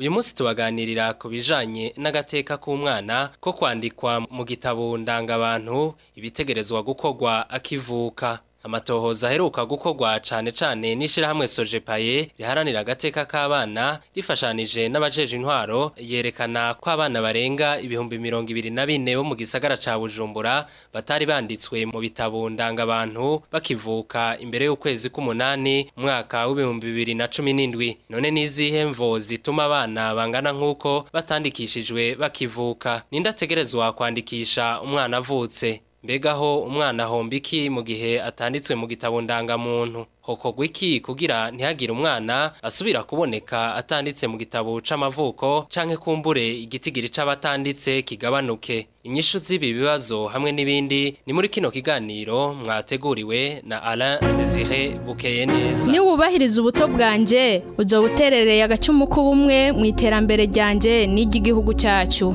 uyu munsi tubaganirira ku bijanye n'agateka k'umwana ko kwandikwa mu gitabo ndangabantu ibitegerezwa gukorwa akivuka amatohoza aheruka gukorwa cane cane n'ishirahamwe sojepaye riharanira agateka k'abana rifashanije n'abajeje intwaro yerekana ko abana barenga ibihumbi mirongo ibiri na bine bo mu gisagara ca bujumbura batari banditswe mu bitabo ndangabantu bakivuka imbere y'ukwezi k'umunani mwaka w'ibihumbi bibiri na cumi n'indwi none n'izihe mvo zituma abana bangana nk'uko batandikishijwe bakivuka nindategerezwa kwandikisha umwana avutse mbega umwana hombiki mu gihe atanditswe mu gitabo ndangamuntu hokogwa iki kugira ntihagire umwana asubira kuboneka atanditse mu gitabo c'amavuko canke kumbure igitigiri c'abatanditse kigabanuke inyishu z'ibi bibazo hamwe n'ibindi ni muri kino kiganiro mwateguriwe na Alain Desire Bukeye neza ni wubahiriza ubuto bwanje uzo buterereye agacumu k'ubumwe mu iterambere ryanje n'iry'igihugu cyacu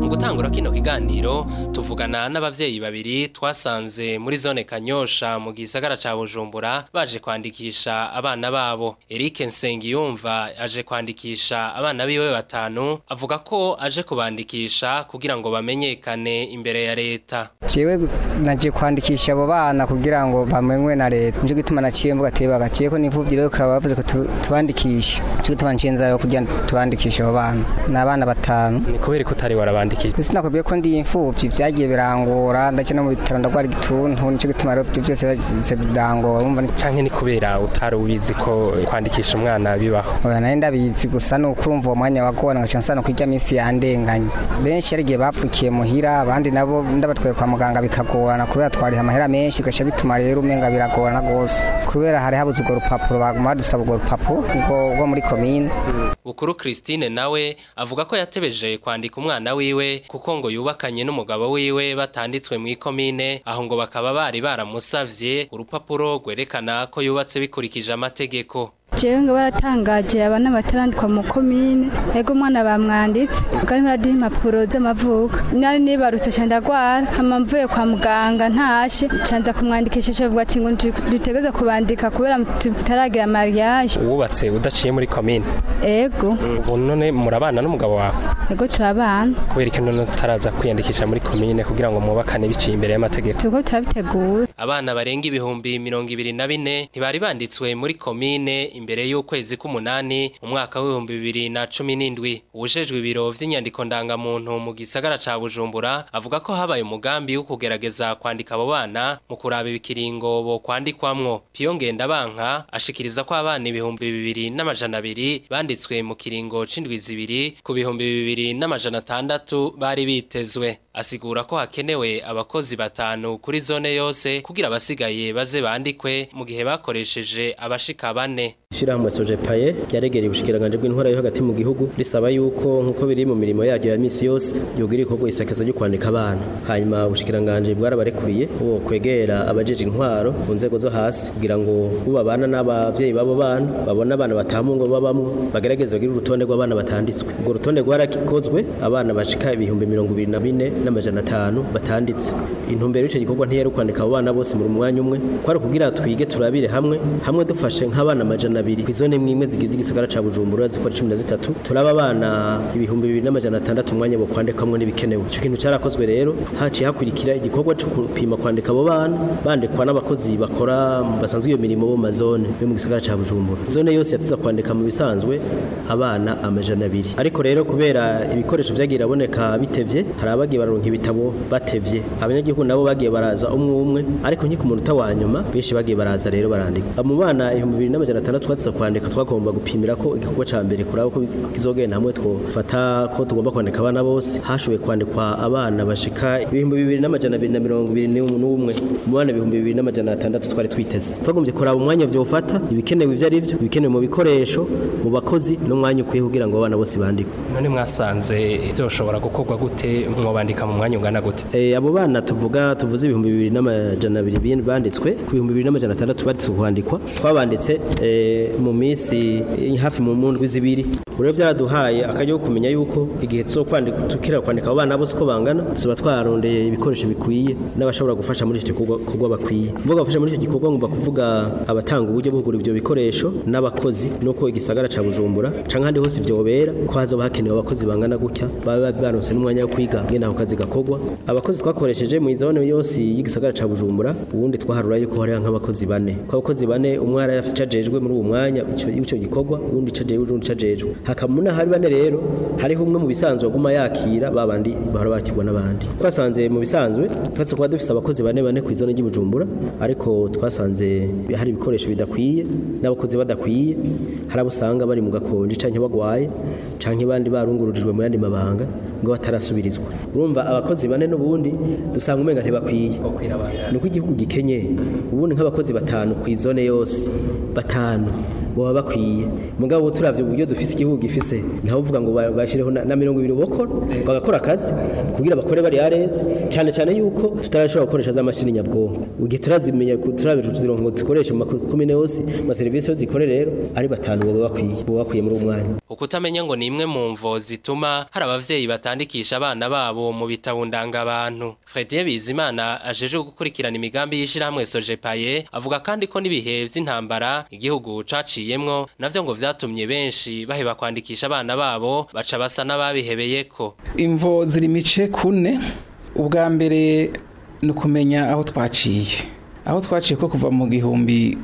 mu gutangura kino kiganiro tuvugana n’ababyeyi babiri twasanze muri zone Kanyosha mu gisagara ca Bujumbura Bujumbura baje kwandikisha abana babo Eric Nsengiyumva aje kwandikisha abana biwe batanu avuga ko aje kubandikisha kugira ngo bamenyekane imbere ya leta Ciwe naje kwandikisha abo bana kugira ngo bamenywe na leta nje gituma naciye mvuga ati bagaciye ko nivubye kabavuze ko tubandikishe cyo tubanje nzara kugira tubandikishe abo bana nabana batanu ni kubera ko utari warabandikije sinakubwiye ko ndi imfuvyi byagiye birangura ndace no mu bitaro ndagwara igituntu nico gituma rero byose birango cyangwa ni kubera utari ubizi ko kwandikisha umwana bibaho nari ndabizi gusa ni ukurumva uwo mwanya wagorana ngo nshya kurya minsi yandenganye benshi igihe bapfukiye muhira abandi nabo ndabatwaye kwa muganga bikagorana kubera twariha amahera menshi bigashya bituma rero umenga biragorana rwose kubera hari habuze urwo rupapuro baguma badusaba urwo rupapuro rwo muri komine bukuru christine nawe avuga ko yatebeje kwandika umwana wiwe kuko ngo yubakanye n'umugabo wiwe batanditswe mu ikomine aho ngo bakaba bari baramusabye urupapuro rwerekana ko yubatse bikurikije amategeko jewe ngo baratangaje abana batarandikwa mu komine ego umwana bamwanditse bwari muradiha impapuro z'amavuko nari nibarutse ca ndagwara hama mvuye kwa muganga ntashe canza kumwandikisha avuga ati ngo dutegeza kubandika kubera tutaragira mariage wubatse udaciye muri komine ego ubu none murabana n'umugabo wawe ego turabana kubera ikintu none tutaraza kwiyandikisha muri komine kugira ngo mwubakane biciye imbere y'amategeko turiko turabitegura abana barenga ibihumbi mirongo ibiri na bine ntibari banditswe muri komine imbere y'ukwezi k'umunani umwaka w'ibihumbi bibiri na cumi n'indwi ibiro vy'inyandiko ndangamuntu mu gisagara ca bujumbura avuga ko habaye umugambi wo kugerageza kwandika abo bana mu kuraba ibikiringo bo kwandikwamwo piyo ngendabanka ashikiriza ko abana ibihumbi bibiri n'amajana abiri banditswe mu kiringo c'indwi zibiri ku bihumbi bibiri n'amajana atandatu bari bitezwe asigura ko hakenewe abakozi batanu kuri zone yose kugira abasigaye baze bandikwe mu gihe bakoresheje abashika bane Shirahamwe Soje Paye ryaregera ubushikiranganje bw'intwara yo hagati mu gihugu risaba yuko nkuko biri mu mirimo yaryo ya misi yose yogira ikorwa isakaza ryo kwandika abana hanyuma ubushikiranganje bwarabarekuriye uwo kwegera abajeje intwaro ku nzego zo hasi kugira ngo ubabana n’ababyeyi babo bana babona abana batamu ngo babamwe bagerageze bagire urutonde rw'abana batanditswe ubwo rutonde rwarakozwe abana bashika ibihumbi mirongo ibiri na bine n'amajana atanu batanditse intumbero y'icyo gikorwa ntiyari kwandika abo bana bose muri mwanya umwe kwari kugira twige turabire hamwe hamwe dufashe nk'abana amajana abiri ku izone imwe zigize igisagara ca Bujumbura zikora cumi na zitatu turaba abana ibihumbi bibiri n'amajana atandatu umwanya wo kwandikamwo n'ibikenewe icyo kintu cyarakozwe rero haciye hakurikira igikorwa cyo gupima kwandika abo bana bandikwa n'abakozi bakora basanzwe iyo mirimo bo mazone yo mu gisagara ca Bujumbura zone yose yatiza kwandika mu bisanzwe abana amajana abiri ariko rero kubera ibikoresho byagira aboneka bitebye hari abagiye baronka ibitabo batevye abanyagihugu nabo bagiye baraza umwe umwe ariko nyiko umunota wa nyuma benshi bagiye baraza rero barandika mu bana 2006 twatse kwandika twagomba gupimira ko igikorwa cya mbere kurabo ko kizogenda hamwe twofata ko tugomba kwandika abana bose hashoboye kwandikwa abana bashika ibihumbi bibiri na 2221 mu bana 2206 twari twiteze twagombye kuraba umwanya vyofata ibikenewe ivyo ari vyo ibikenewe mu bikoresho mu bakozi n'umwanya ukwiye kugira ngo abana bose bandike none mwasanze izoshobora gukorwa gute mwobandika mu mwanya ungana gute eh, abo bana tuvuga tuvuze ibihumbi bibiri n'amajana abiri banditswe ku bihumbi bibiri n'amajana atandatu banditswe kwandikwa twabanditse eh, mu minsi eh, hafi mu ndwi z'ibiri rero byaraduhaye akajya kumenya yuko igihe tukira kwandika abo bana bose uko bangana tuba twararondeye ibikoresho bikwiye n'abashobora gufasha muri icyo gikorwa bakwiye mvuga abafasha muri icyo gikorwa ngomba kuvuga abatanga uburyo bwo kugura ibyo bikoresho n'abakozi nuko igisagara cya bujumbura cyangwa ahandi hose byobera ko hazoba hakenewe abakozi bangana gutya baba baronse n'umwanya wo kwiga ngena ku kazi akazi gakorwa abakozi twakoresheje mu izabone yose y'igisagara ca Bujumbura ubundi twaharura yuko hari nk'abakozi bane kwa bakozi bane umwe ari yafishajejwe muri uwo mwanya ico gikorwa ubundi cajeje ubundi cajejwe hakamuna hari bane rero hariho umwe mu bisanzwe aguma yakira babandi bahora bakirwa n'abandi twasanze mu bisanzwe twatse kuba dufise abakozi bane bane ku izone ry'Ibujumbura ariko twasanze hari ibikoresho bidakwiye n'abakozi badakwiye hari abusanga bari mu gakonje canke bagwaye canke bandi barungururijwe mu yandi mabanga ngo batarasubirizwa urumva abakozi bane n'ubundi dusanga umenga ntibakwiye ni uko igihugu gikenye ubundi nk'abakozi batanu ku izone yose batanu baba bakwiye mugabo turavye uburyo dufise igihugu gifise ntaho uvuga ngo bashireho na mirongo ibiri bagakora akazi kugira bakore bari areze cyane cyane yuko tutarashobora gukoresha za mashini nyabwonko ugiye turazimenya turabiruzirongo ngo zikoreshe mu makomine yose ma serivisi yose zikore rero ari batanu baba bakwiye baba bakwiye muri umwanya ukutamenya ngo ni imwe mu mvo zituma hari abavyeyi batandikisha abana babo mu bitabo ndangabantu Fredie Bizimana ajeje gukurikirana imigambi y'ishirahamwe Sojepaye avuga kandi ko n'ibihe vy'intambara igihugu caci babigiyemwo navyo ngo vyatumye benshi baheba kwandikisha abana babo baca basa n'ababihebeyeko imvo ziri mice kune ubwa mbere ni ukumenya aho twaciye aho twaciye ko kuva mu gihumbi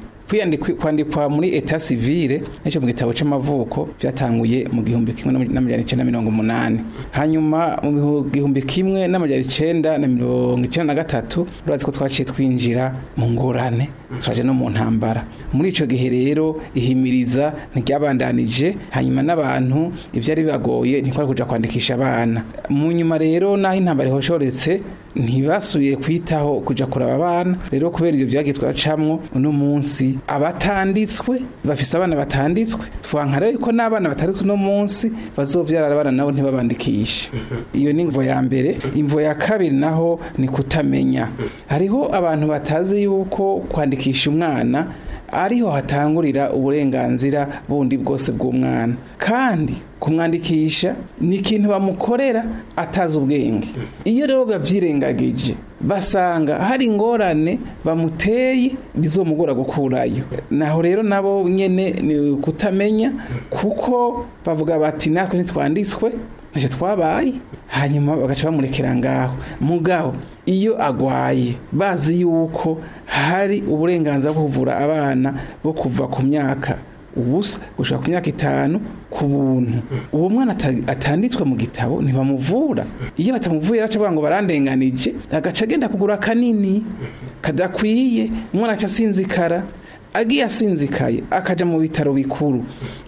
kwandikwa muri eta sivire n'icyo mu gitabo cy'amavuko byatanguye mu gihumbi kimwe n'amajyana icyenda mirongo umunani hanyuma mu gihumbi kimwe n'amajyana icyenda na mirongo icyenda na gatatu urazi ko twaciye twinjira mu ngorane turaje no mu ntambara muri icyo gihe rero ihimiriza ntiryabandanije hanyuma n'abantu ibyari bibagoye ntikwari kujya kwandikisha abana mu nyuma rero n'aho intambara ihoshoretse ntibasuye kwitaho kujya kuraba abana rero kubera ibyo byagiye twacamwo uno munsi abatanditswe bafise abana batanditswe twanka rero n'abana batanditswe no munsi bazobyara abana nabo ntibabandikishe iyo ni imvo ya mbere imvo ya kabiri naho ni kutamenya hariho abantu batazi yuko kwandikisha umwana ariho hatangurira uburenganzira bundi bwose bw'umwana kandi kumwandikisha ni ikintu bamukorera atazi ubwenge iyo rero babyirengagije basanga hari ingorane bamuteye bizomugora gukurayo naho rero nabo nyine ni ukutamenya kuko bavuga bati natwe ntitwanditswe ntacyo twabaye hanyuma bagaca bamurekera ngaho mugabo iyo agwaye bazi yuko hari uburenganzira bwo kuvura abana bo kuva ku myaka ubusa gushaka ku myaka itanu ku buntu uwo mwana atanditswe mu gitabo ntibamuvura iyo batamuvuye araca ngo barandenganije agaca agenda kugura kanini kadakwiye umwana aca asinzikara agiye asinzikaye akajya mu bitaro bikuru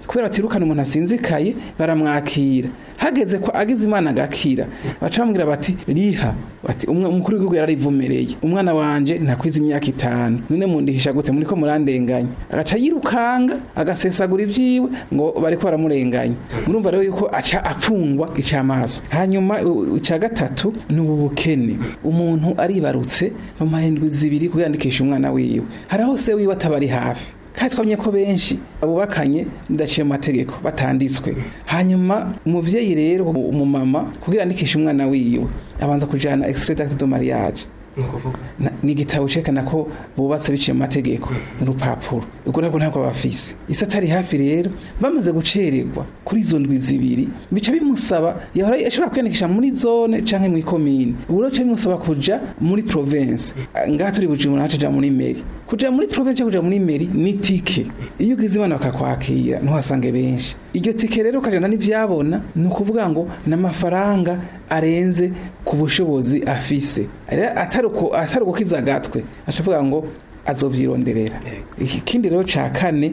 kubera batirukana umuntu asinzikaye baramwakira hageze ko agize imana agakira bamubwira bati riha bati umukuru w'igihugu yararivumereye umwana wanje ntakwiza imyaka itanu none mundihisha gute muri ko murandenganya agaca yirukanga agasesagura ibyiwe ngo bariko baramurenganya murumva rero yuko aca apfungwa amaso. hanyuma ica gatatu ni ubu bukene umuntu aribarutse bamuha indwi zibiri kuyandikisha umwana wiwe hari aho se wiwe atabari hafi kandi ko benshi abubakanye bidaciye mu mategeko batanditswe hanyuma umubyeyi rero umumama kugira yandikishe umwana wiwe abanza kujyana egisitire dagiti do mariage ni igitabo cyerekana ko bubatse biciye mu mategeko hmm. n'urupapuro ubwo ntabwo ntabwo bafise isi atari hafi rero bamaze gucererwa kuri izo ndwi zibiri bica bimusaba yahora ashobora kwiyandikisha muri zone cyangwa mu ikomini ubu rero bimusaba kujya muri province hmm. ngaha turi bujumbura haca muri meri kujya muri province cyangwa kujya muri meri ni tike iyo ugize imana bakakwakira ntuhasange benshi iryo tike rero ukajyana n'ibyabona ni ukuvuga ngo n’amafaranga arenze ku bushobozi afise atari ugukiza agatwe ashobora ngo azobyironderera ikindi rero cya kane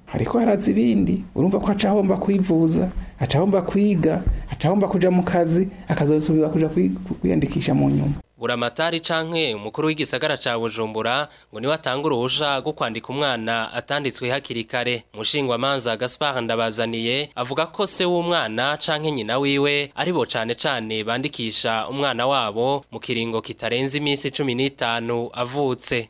ariko haraza ibindi urumva ko acahomba kwivuza acahomba kwiga acahomba kuja mu kazi akazosubira kuja kwiyandikisha mu nyuma buramatari canke umukuru w'igisagara ca Bujumbura ngo niwe atanga uruhusha rwo kwandika umwana atanditswe hakiri kare mushingwamanza Gaspard Ndabazaniye avuga ko se w'umwana canke nyina wiwe aribo cane cane bandikisha umwana wabo mu kiringo kitarenze iminsi cumi 15 avutse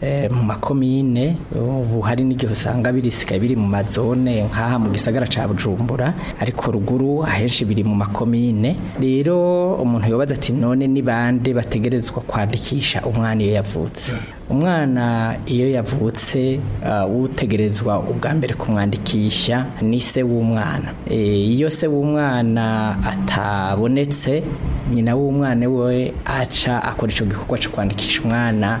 mu eh, makomine ubu hari n'igihe usanga birisigaye biri mu mazone nk'aha mu gisagara cya bujumbura ariko ruguru ahenshi biri mu makomine rero umuntu yobaza ati none ni bande bategerezwa kwandikisha umwana iyo yavutse umwana iyo yavutse uh, utegerezwa ubwa mbere kumwandikisha ni se w'umwana eh, iyo se w'umwana atabonetse nyina w'umwana we aca akora icyo gikorwa cyo kwandikisha umwana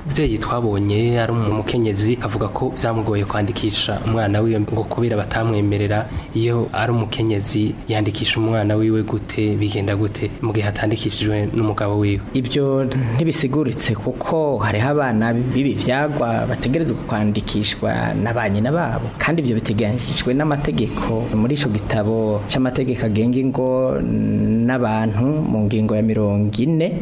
umubyeyi twabonye ari umukenyezi avuga ko byamugoye kwandikisha umwana wiwe ngo kubera batamwemerera iyo ari umukenyezi yandikisha umwana wiwe gute bigenda gute mu gihe hatandikishijwe n'umugabo wiwe ibyo ntibisiguritse kuko hariho abana bibi byagwa bategerezwa kwandikishwa na ba nyina babo kandi ibyo biteganyijwe n'amategeko muri icyo gitabo cy'amategeko agenga ingo n'abantu mu ngingo ya mirongo ine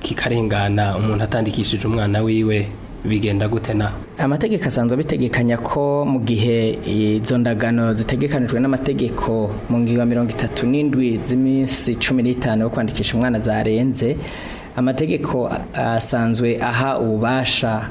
kikarengana umuntu atandikishije umwana wiwe bigenda gute na amategeko asanzwe abitegekanya ko mu gihe izo ndagano zitegekanijwe n'amategeko mu ngingo mirongo itatu n'indwi z'iminsi cumi n'itanu yo kwandikisha umwana zarenze amategeko asanzwe aha ububasha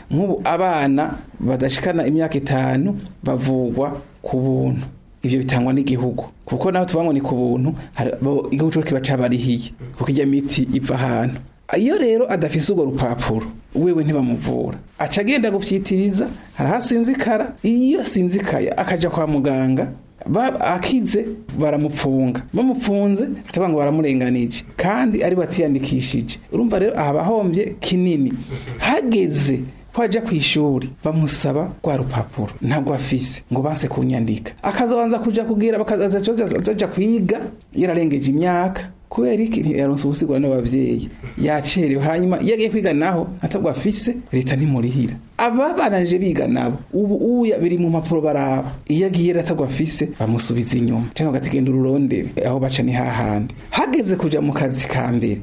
nk'ubu abana badashikana imyaka itanu bavugwa ku buntu ivyo bitangwa n'igihugu kuko naho tubango ni ku buntu igihugu kiba cabarihiye kuko irya miti iva ahantu iyo rero adafise urwo rupapuro wewe ntibamuvura aca agenda guvyitiriza arahasinzikara iyo sinzikaya akajya kwa muganga akize baramupfunga bamupfunze atabanga baramurenganije kandi ari batiyandikishije urumva rero ahabahombye kinini hageze ko ajya ku ishuri bamusaba rwa rupapuro ntabwo afise ngo banse kunyandika akazabanza kujya kubwira bakazajya kwiga yararengeje imyaka kubera iki ntiyaronse ubusigwa n'ababyeyi yacerewe hanyuma iyo agiye kwiga naho atabwo afise leta ntimurihira ababananije biga nabo ubu uya biri mu mpapuro baraba iyo agiye atabwo afise bamusubiza inyuma cyangwa agenda ururondere aho baca ni hahandi hageze kujya mu kazi ka mbere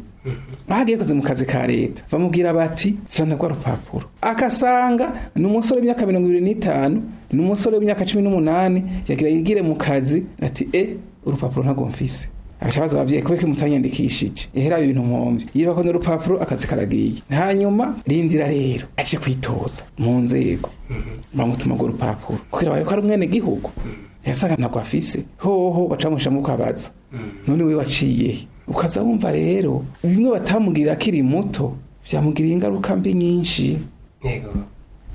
bagiye koze mu kazi ka leta bamubwira bati zana rwa rupapuro akasanga ni umusore w'imyaka mirongo irindwi n'itanu ni umusore w'imyaka cumi n'umunani yagira yigire mu kazi ati e urupapuro ntabwo mfise abaza ababyeyi kubera ko mutanyandikishije ihera ibintu mpombye yiba ko n'urupapuro akazi karagiye hanyuma rindira rero aje kwitoza mu nzego bamutuma urwo rupapuro kugira bare ko ari umwene gihugu yasaga ntabwo afise hoho bacamushamo ukabaza none we waciye ukaza wumva rero bimwe batamubwira akiri muto byamugiriye ingaruka mbi nyinshi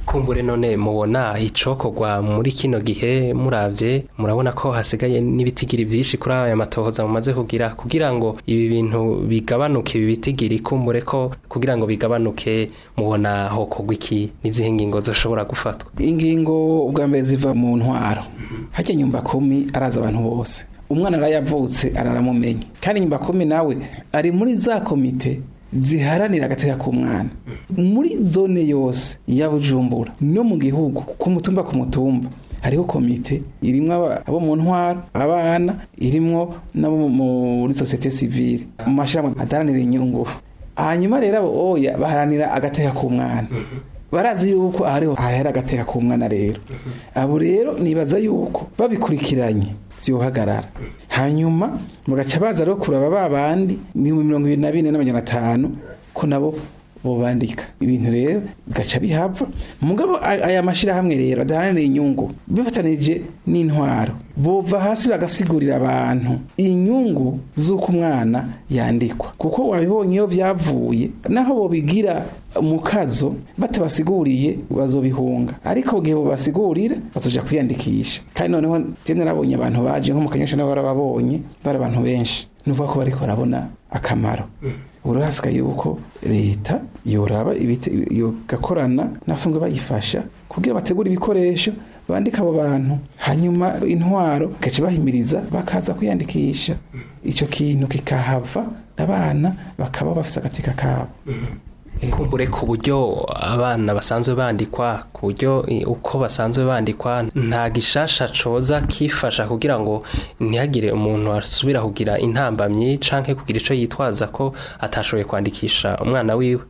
kumbure none mubona icokogwa muri kino gihe muravye murabona ko hasigaye n'ibitigiri byinshi kuri aya matohoza mumaze kugira kugira ngo ibi bintu bigabanuke ibi bitigiri kumbure ko kugira ngo bigabanuke mubona ho kogwa iki n'izihe ngingo zoshobora gufatwa ingingo ubwa mbere ziva mu ntwaro mhm. hajya nyumba kumi araza abantu bose umwana arayavutse araramumenya kandi nyuma kumi nawe ari muri za komite ziharanira agateka k'umwana muri zone yose ya bujumbura no mu gihugu ku mutumba ku mutumba hariho komite irimo abo mu ntwara abana irimo n'abo muri sosiyete sivire mu mashyirahamwe adaranira inyungu hanyuma rero abo baharanira agateka k'umwana barazi yuko ahariho hahera agateka k'umwana rero abo rero nibaza yuko babikurikiranye byohagarara hanyuma mugaca baza rero kuraba ba bandi mirongo ibiri na bine n'amajana atanu ko nabo bo bandika ibintu rero bigaca bihapfa mugabo aya mashyirahamwe rero adaharanira inyungu bifatanije n'intwaro bova hasi bagasigurira abantu inyungu z'uko umwana yandikwa kuko wabibonye iyo byavuye naho bobigira mu kazo batabasiguriye bazobihunga ariko gihe babasigurira bazoja kwiyandikisha kandi noneho je abantu baje nko mu kanyosha nabo barababonye bari abantu benshi nuvuga ko bariko barabona akamaro mm. uraswa yuko leta yoraba yogakorana n'abasanzwe bayifasha kugira bategura ibikoresho bandika abo bantu hanyuma intwaro gace bahimiriza bakaza kwiyandikisha icyo kintu kikahava abana bakaba bafite agateka kabo mm-hmm. nkumbure ku buryo abana basanzwe bandikwa ku buryo uko basanzwe bandikwa nta gishasha coza kifasha kugira ngo ntihagire umuntu asubira kugira intambamyi canke kugira ico yitwaza ko atashoboye kwandikisha umwana wiwe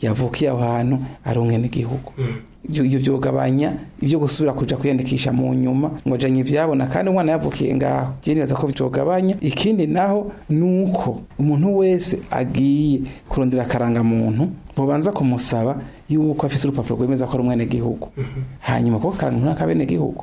yavukiye aho hantu ari umwene igihugu hmm. ibyo byogabanya ibyo gusubira kuja kwiyandikisha mu nyuma ngo janye ivyabona kandi umwana yavukiye ngaho jenibaza ko byogabanya ikindi naho nuko umuntu wese agiye kurondera akaranga muntu bobanza kumusaba y'uko afite urupapuro rwemeza ko ari umwenegihugu hanyuma kuko akarangamuntu muntu k'abenegihugu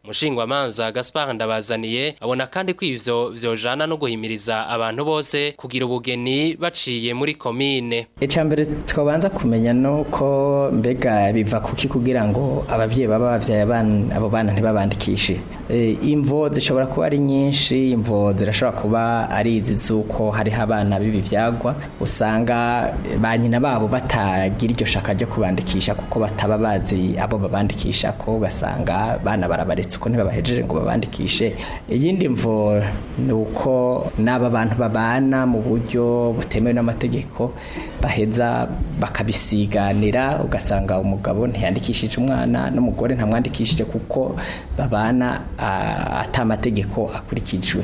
mushingwamanza Gaspar ndabazaniye abona kandi ko ivyo vyojana no guhimiriza abantu bose kugira ubugeni baciye muri komine icambere twabanza kumenya nuko mbega biva kuki kugira ngo ababyeyi baba bavyaye abo bana ntibabandikishe eh, imvo zishobora kuba ari nyinshi imvo zirashobora kuba ari izi zuko hariho abana bibi byagwa usanga ba nyina babo batagira iryo shaka ryo kubandikisha kuko bataba bazi abo babandikisha ko ugasanga bana barabaretse uko ntibabahejeje ngo babandikishe iyindi mvu siporo ni uko n'aba bantu babana mu buryo butemewe n'amategeko baheza bakabisiganira ugasanga umugabo ntiyandikishije umwana n'umugore ntamwandikishije kuko babana ata mategeko akurikijwe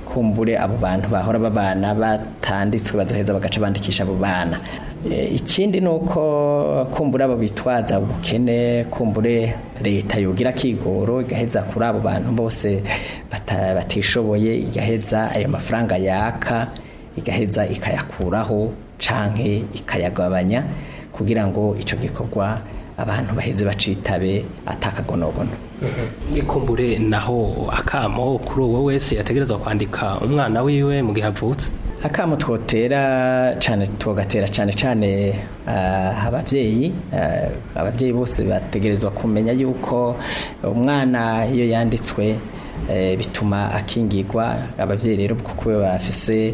kumbure abo bantu bahora babana batanditswe bazoheza bagaca bandikisha abo bana Eh, ikindi ni uko kumbura abo bitwaza ubukene kumbure leta yogira akigoro igaheza kuri abo bantu bose batishoboye igaheza ayo mafaranga yaka igaheza ikayakuraho canke ikayagabanya kugira ngo icyo gikorwa abantu baheze bacitabe atakagonogono mhm. ikumbure naho akamo kuri uwo wese yategerezwa kwandika umwana wiwe mu gihe avutse akamo twotera cyane tugatera cyane cyane eh, ababyeyi eh, ababyeyi bose bategerezwa kumenya yuko umwana iyo yanditswe eh, bituma akingirwa ababyeyi rero kuko bafise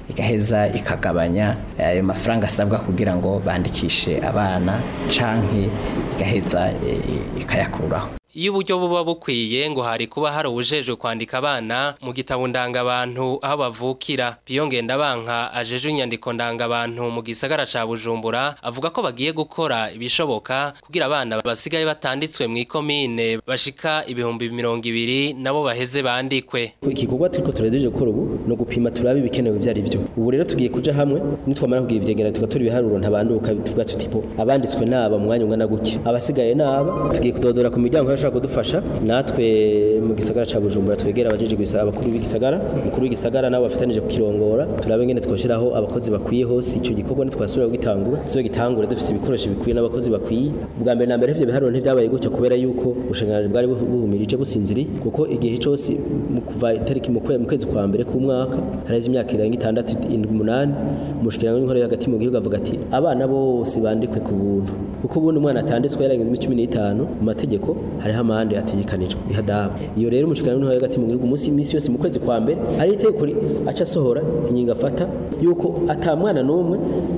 igaheza ikagabanya eh, ayo mafaranga asabwa kugira ngo bandikishe abana canke igaheza eh, ikayakuraho iyo uburyo buba bukwiye ngo hari kuba hari ubujejwe kwandika abana mu gitabo ndangabantu aho bavukira piyo ngendabanka ajeje inyandiko ndangabantu mu gisagara ca bujumbura avuga ko bagiye gukora ibishoboka kugira abana basigaye batanditswe mu ikomine bashika ibihumbi mirongo ibiri nabo baheze bandikwe igikorwa turiko turadeje gukora ubu no gupima turabe ibikenewe ivyo ari vyo ubu rero tugiye kuja hamwe nitwamara kugira ivyegera tugatora ibiharuro ntabanduka tuvuga tuti abanditswe naba mu mwanya ungana gutya abasigaye naba tugiye kudodora ku miryango ashobora kudufasha natwe mu gisagara cya bujumbura twegera abakuru b'igisagara umukuru w'igisagara nabo bafatanije kukirongora turabe ngene twashyiraho abakozi bakwiye hose icyo gikorwa ntitwasubira kugitangura tuzogitangura dufite ibikoresho bikwiye n'abakozi bakwiye bwa mbere na mbere ibyo biharuro ntibyabaye gutyo kubera yuko ubushikiranganji bwari buhumirije businziri kuko igihe cose kuva itariki mu kwezi kwa mbere k'umwaka hari imyaka irenga itandatu umunani umushikiranganji w'inkorera hagati mu gihugu avuga ati abana bose bandikwe ku buntu kuko ubundi umwana atanditswe yararengeje imyaka cumi n'itanu mu mategeko hari hariho amande ategekanijwe ihadabu iyo rero umushikana w'intwari hagati mu gihugu munsi iminsi yose mu kwezi kwa mbere hari itegeko aca asohora ingingo afata yuko atamwana n'umwe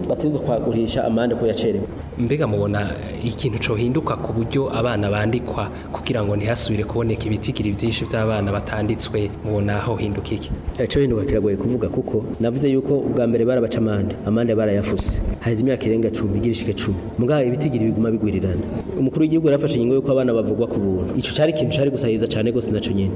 batuza kwagurisha amande ko yacerewe mbega mubona ikintu cohinduka ku buryo abana bandikwa kugira ngo ntihasubire kuboneka ibitikiri byinshi by'abana batanditswe mubona aho hinduka iki eh, cyo hinduka kiragoye kuvuga kuko navuze yuko ubwa mbere barabaca amande amande barayafuse haheze imyaka irenga 10 igirishike 10 mugaha ibitigiri biguma bigurirana umukuru w'igihugu yarafashe ingingo yuko abana bavugwa ku n'ubuntu icyo cyari ikintu cyari gusahiriza cyane gose naco nyene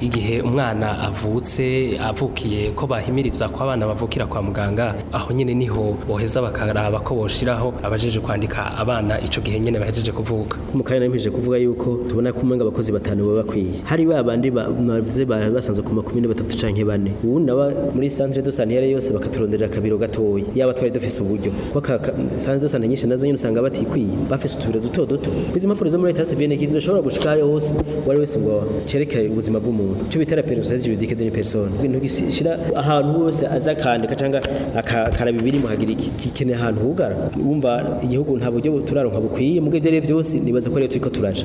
igihe umwana avutse avukiye ko bahimiriza ko abana bavukira kwa muganga aho nyine niho boheza bakaraba ko boshiraho abajeje kwandika abana icyo gihe nyine bahejeje kuvuka mukanya nempeje kuvuga yuko tubona ko umenga abakozi batanu baba bakwiye hari babandi bavuze basanzwe ku makumi batatu canke bane ubu naba muri centre de sanitaire yose bakaturondera akabiro gatoyi yaba twari dufise uburyo kwa centre de nyinshi nazo nyine usanga batikwiye bafise utubiro duto duto kwiza impapuro zo muri leta civile ntikidoshobora gushika hose wari wese ngo cereke ubuzima bw'umuntu cyo bita personne juridique d'une personne ibintu gishira ahantu hose aza kandika cyangga akaraba ibiri mu hagiriki kikene ahantu hugara wumva igihugu nta buryo turaronka bukwiye mugavye rero byose nibaza ko rero turiko turaja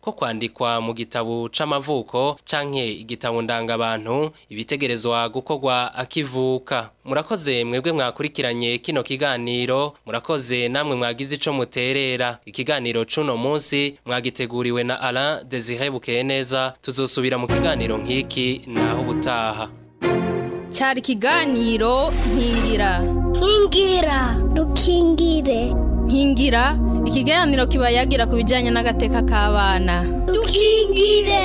ko kwandikwa mu gitabo c'amavuko canke igitabo ndangabantu ibitegerezwa gukorwa akivuka murakoze mwebwe mwakurikiranye kino kiganiro murakoze namwe mwagize ico muterera ikiganiro cuno munsi mwagiteguriwe na Alain Desire neza, tuzosubira mu kiganiro nk'iki naho ubutaha cyari ikiganiro nkingira nkingira dukingire nkingira ikiganiro kiba yagira ku bijyanye n'agateka k'abana dukingire